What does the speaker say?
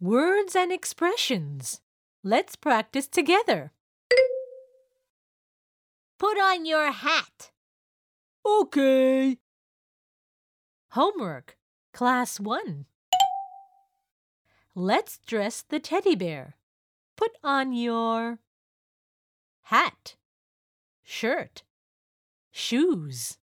Words and expressions. Let's practice together. Put on your hat. Okay. Homework. Class 1. Let's dress the teddy bear. Put on your hat, shirt, shoes.